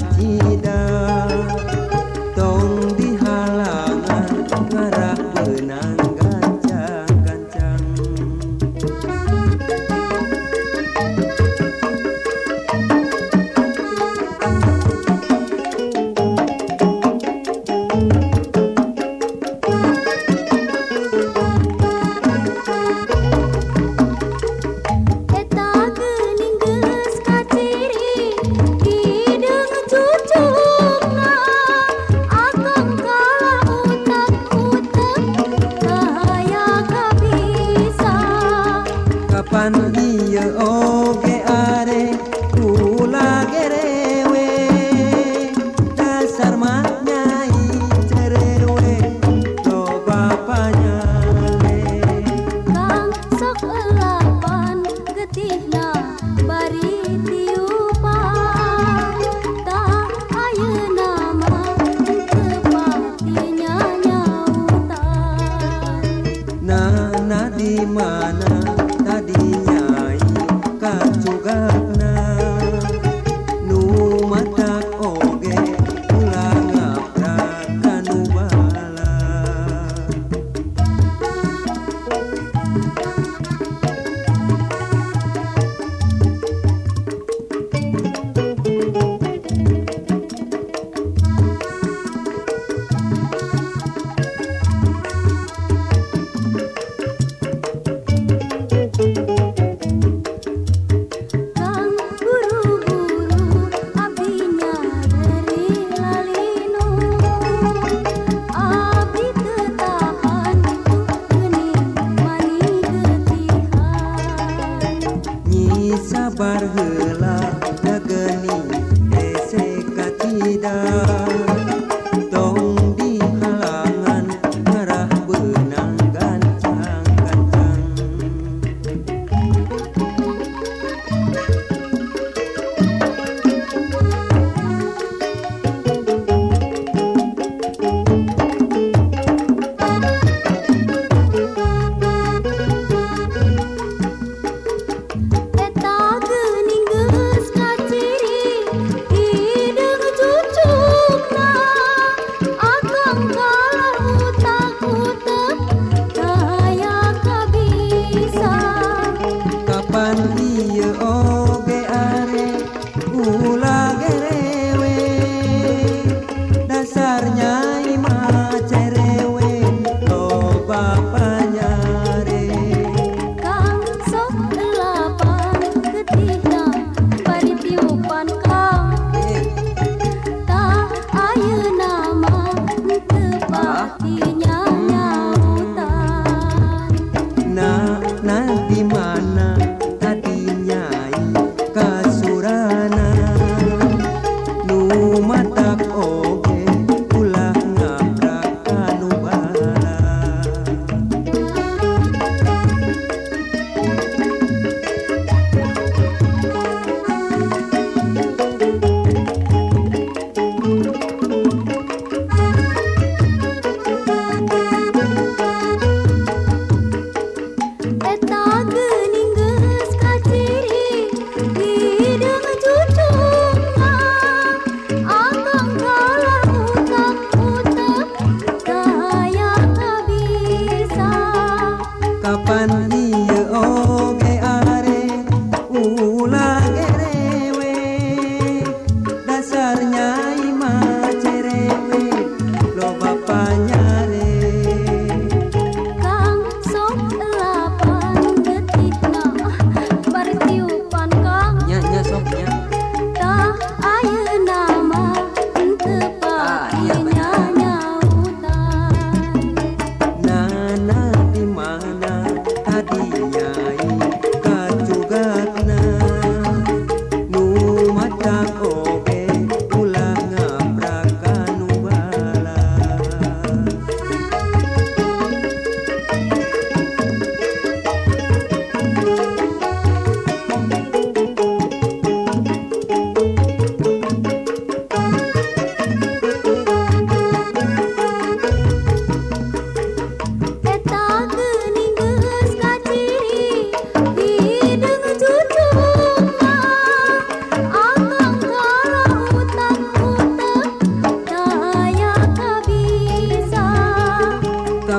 ti. Kapan iya oge katida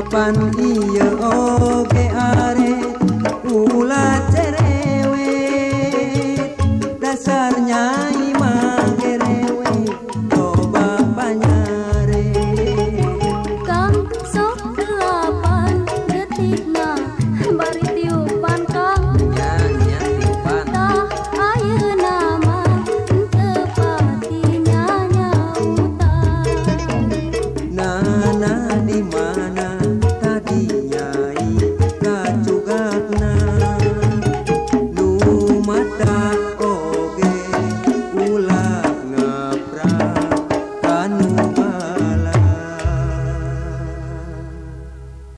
Kapan ieu oge are ulah